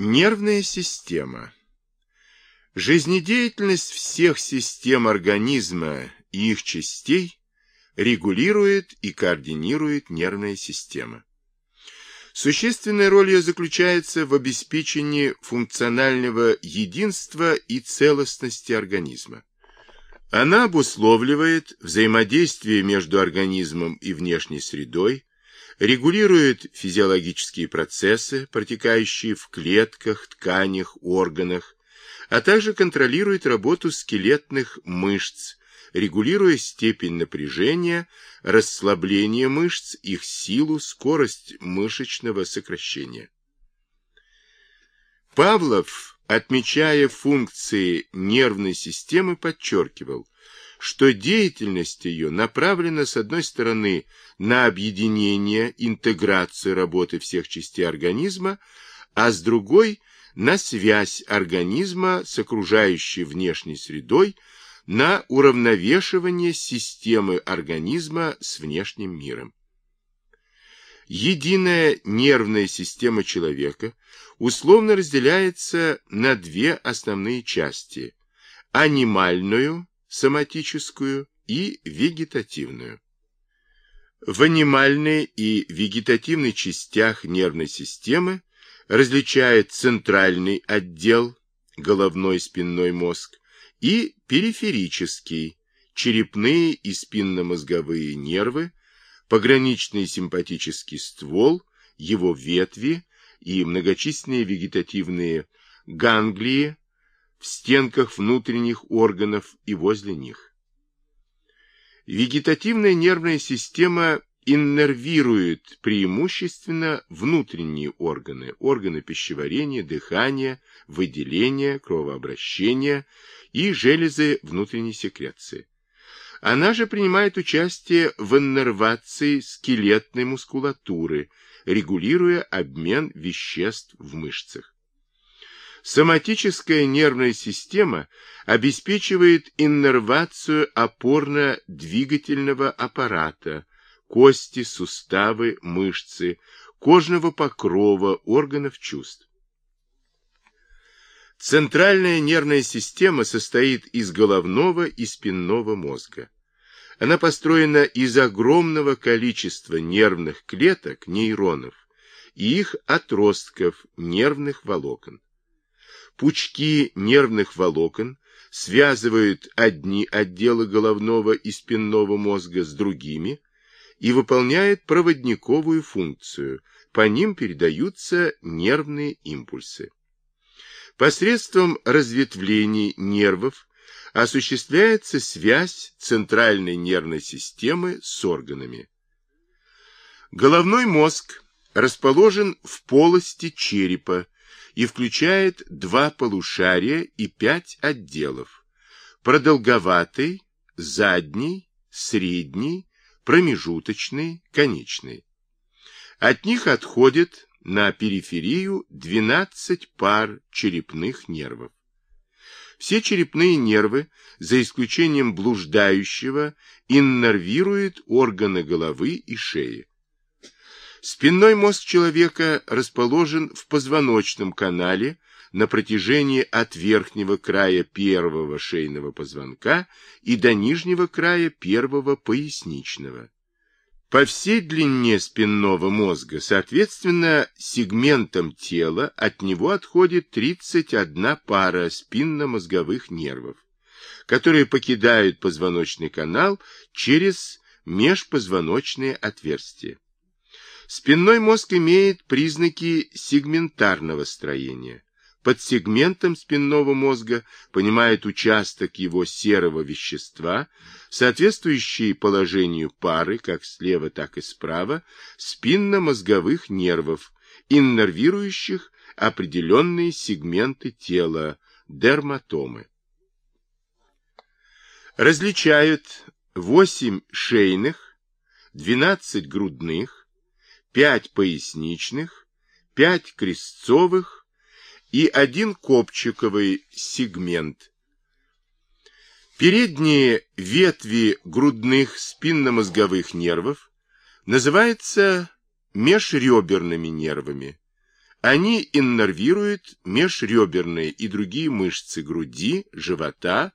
Нервная система. Жизнедеятельность всех систем организма и их частей регулирует и координирует нервная система. Существенная роль ее заключается в обеспечении функционального единства и целостности организма. Она обусловливает взаимодействие между организмом и внешней средой, регулирует физиологические процессы, протекающие в клетках, тканях, органах, а также контролирует работу скелетных мышц, регулируя степень напряжения, расслабление мышц, их силу, скорость мышечного сокращения. Павлов, отмечая функции нервной системы, подчеркивал, что деятельность ее направлена, с одной стороны, на объединение, интеграцию работы всех частей организма, а с другой – на связь организма с окружающей внешней средой, на уравновешивание системы организма с внешним миром. Единая нервная система человека условно разделяется на две основные части – анимальную соматическую и вегетативную. В анимальной и вегетативной частях нервной системы различает центральный отдел, головной спинной мозг, и периферический, черепные и спинномозговые нервы, пограничный симпатический ствол, его ветви и многочисленные вегетативные ганглии, в стенках внутренних органов и возле них. Вегетативная нервная система иннервирует преимущественно внутренние органы, органы пищеварения, дыхания, выделения, кровообращения и железы внутренней секреции. Она же принимает участие в иннервации скелетной мускулатуры, регулируя обмен веществ в мышцах. Соматическая нервная система обеспечивает иннервацию опорно-двигательного аппарата, кости, суставы, мышцы, кожного покрова, органов чувств. Центральная нервная система состоит из головного и спинного мозга. Она построена из огромного количества нервных клеток, нейронов, и их отростков, нервных волокон. Пучки нервных волокон связывают одни отделы головного и спинного мозга с другими и выполняют проводниковую функцию, по ним передаются нервные импульсы. Посредством разветвлений нервов осуществляется связь центральной нервной системы с органами. Головной мозг расположен в полости черепа, и включает два полушария и пять отделов. Продолговатый, задний, средний, промежуточный, конечный. От них отходит на периферию 12 пар черепных нервов. Все черепные нервы, за исключением блуждающего, иннервируют органы головы и шеи. Спинной мозг человека расположен в позвоночном канале на протяжении от верхнего края первого шейного позвонка и до нижнего края первого поясничного. По всей длине спинного мозга, соответственно, сегментам тела от него отходит 31 пара спинномозговых нервов, которые покидают позвоночный канал через межпозвоночные отверстия. Спинной мозг имеет признаки сегментарного строения. Под сегментом спинного мозга понимает участок его серого вещества, соответствующий положению пары, как слева, так и справа, спинномозговых нервов, иннервирующих определенные сегменты тела, дерматомы. Различают 8 шейных, 12 грудных, пять поясничных, пять крестцовых и один копчиковый сегмент. Передние ветви грудных спинномозговых нервов называются межреберными нервами, Они иннервируют межреберные и другие мышцы груди, живота,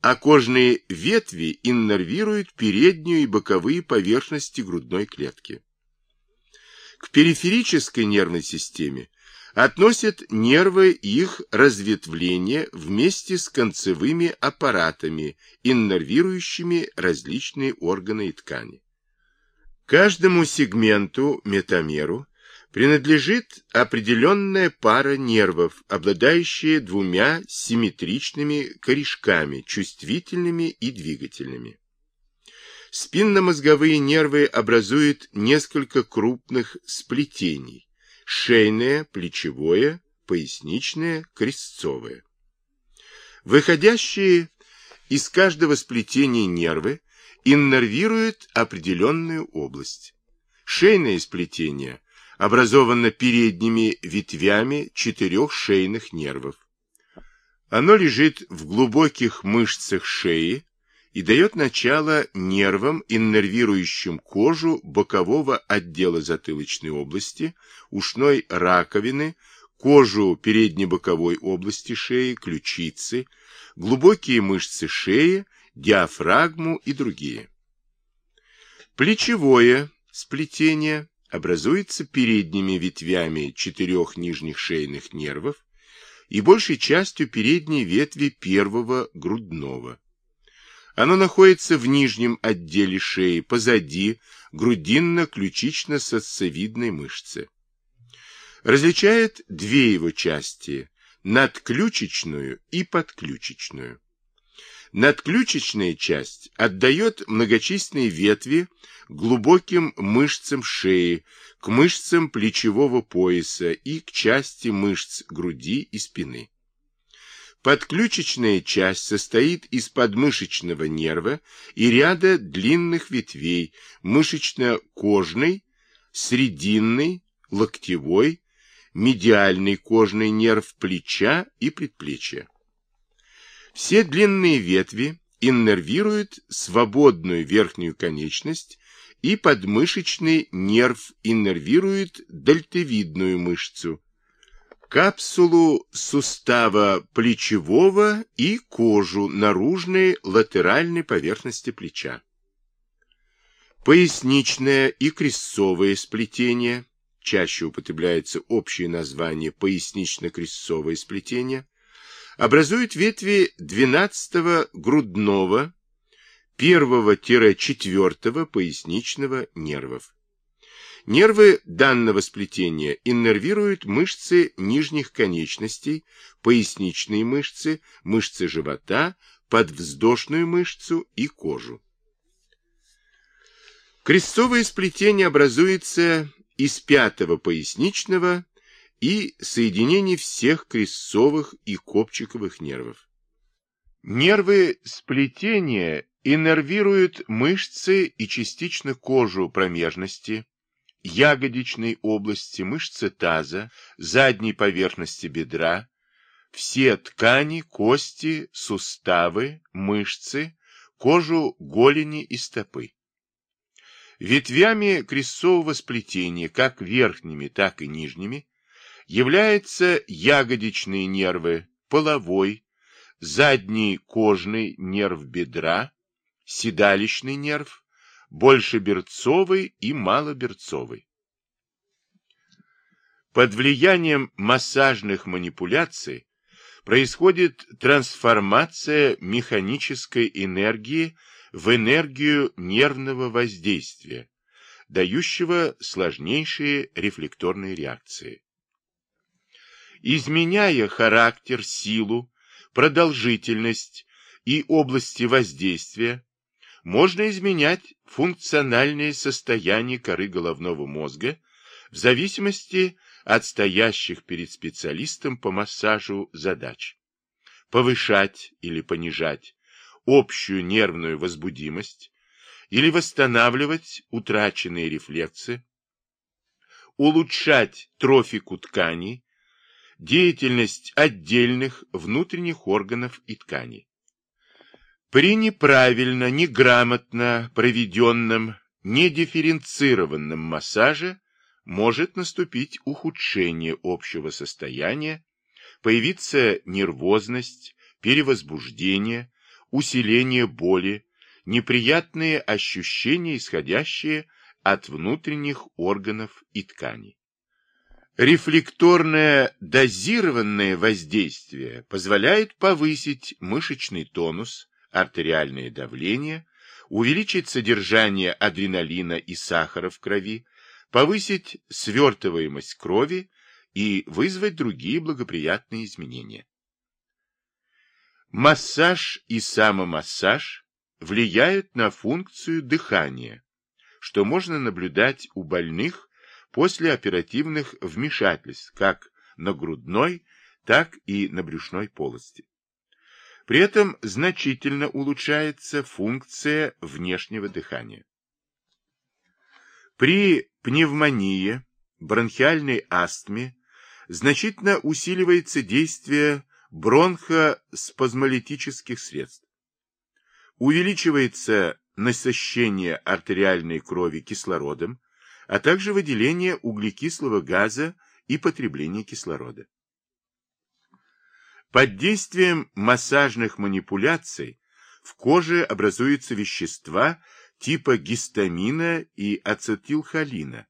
а кожные ветви иннервируют переднюю и боковые поверхности грудной клетки. К периферической нервной системе относят нервы их разветвления вместе с концевыми аппаратами, иннервирующими различные органы и ткани. Каждому сегменту, метамеру, принадлежит определенная пара нервов, обладающие двумя симметричными корешками, чувствительными и двигательными. Спинномозговые нервы образуют несколько крупных сплетений – шейное, плечевое, поясничное, крестцовое. Выходящие из каждого сплетения нервы иннервируют определенную область. Шейное сплетение образовано передними ветвями четырех шейных нервов. Оно лежит в глубоких мышцах шеи и дает начало нервам, иннервирующим кожу бокового отдела затылочной области, ушной раковины, кожу переднебоковой области шеи, ключицы, глубокие мышцы шеи, диафрагму и другие. Плечевое сплетение образуется передними ветвями четырех нижних шейных нервов и большей частью передней ветви первого грудного. Оно находится в нижнем отделе шеи, позади грудинно-ключично сосцевидной мышцы. Различает две его части – надключичную и подключичную. Надключичная часть отдает многочисленные ветви глубоким мышцам шеи, к мышцам плечевого пояса и к части мышц груди и спины. Подключичная часть состоит из подмышечного нерва и ряда длинных ветвей мышечно-кожной, срединной, локтевой, медиальный кожный нерв плеча и предплечья. Все длинные ветви иннервируют свободную верхнюю конечность, и подмышечный нерв иннервирует дельтовидную мышцу, капсулу сустава плечевого и кожу наружной латеральной поверхности плеча. Поясничное и крестцовое сплетение, чаще употребляется общее название пояснично-крестцовое сплетение, образуют ветви 12 грудного, 1-4 поясничного нервов. Нервы данного сплетения иннервируют мышцы нижних конечностей, поясничные мышцы, мышцы живота, подвздошную мышцу и кожу. Крестцовое сплетение образуется из пятого поясничного и соединений всех крестцовых и копчиковых нервов. Нервы сплетения иннервируют мышцы и частично кожу промежности, ягодичной области, мышцы таза, задней поверхности бедра, все ткани, кости, суставы, мышцы, кожу голени и стопы. Ветвями крестцового сплетения, как верхними, так и нижними, являются ягодичные нервы, половой, задний кожный нерв бедра, седалищный нерв, большеберцовый и малоберцовый. Под влиянием массажных манипуляций происходит трансформация механической энергии в энергию нервного воздействия, дающего сложнейшие рефлекторные реакции изменяя характер, силу, продолжительность и области воздействия, можно изменять функциональное состояние коры головного мозга в зависимости от стоящих перед специалистом по массажу задач. Повышать или понижать общую нервную возбудимость или восстанавливать утраченные рефлексы, улучшать трофику тканей, деятельность отдельных внутренних органов и тканей. При неправильно, неграмотно проведенном, недифференцированном массаже может наступить ухудшение общего состояния, появиться нервозность, перевозбуждение, усиление боли, неприятные ощущения, исходящие от внутренних органов и тканей. Рефлекторное дозированное воздействие позволяет повысить мышечный тонус, артериальное давление, увеличить содержание адреналина и сахара в крови, повысить свертываемость крови и вызвать другие благоприятные изменения. Массаж и самомассаж влияют на функцию дыхания, что можно наблюдать у больных после оперативных вмешательств как на грудной, так и на брюшной полости. При этом значительно улучшается функция внешнего дыхания. При пневмонии, бронхиальной астме значительно усиливается действие бронхоспазмолитических средств. Увеличивается насыщение артериальной крови кислородом, а также выделение углекислого газа и потребление кислорода. Под действием массажных манипуляций в коже образуются вещества типа гистамина и ацетилхолина,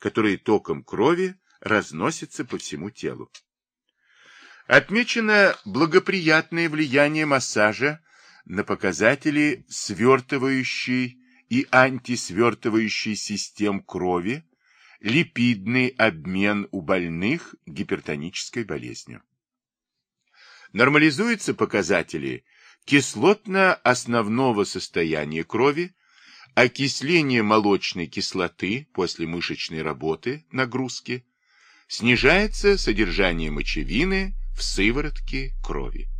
которые током крови разносятся по всему телу. Отмечено благоприятное влияние массажа на показатели свертывающей и антисвертывающей систем крови, липидный обмен у больных гипертонической болезнью. Нормализуются показатели кислотно-основного состояния крови, окисление молочной кислоты после мышечной работы, нагрузки, снижается содержание мочевины в сыворотке крови.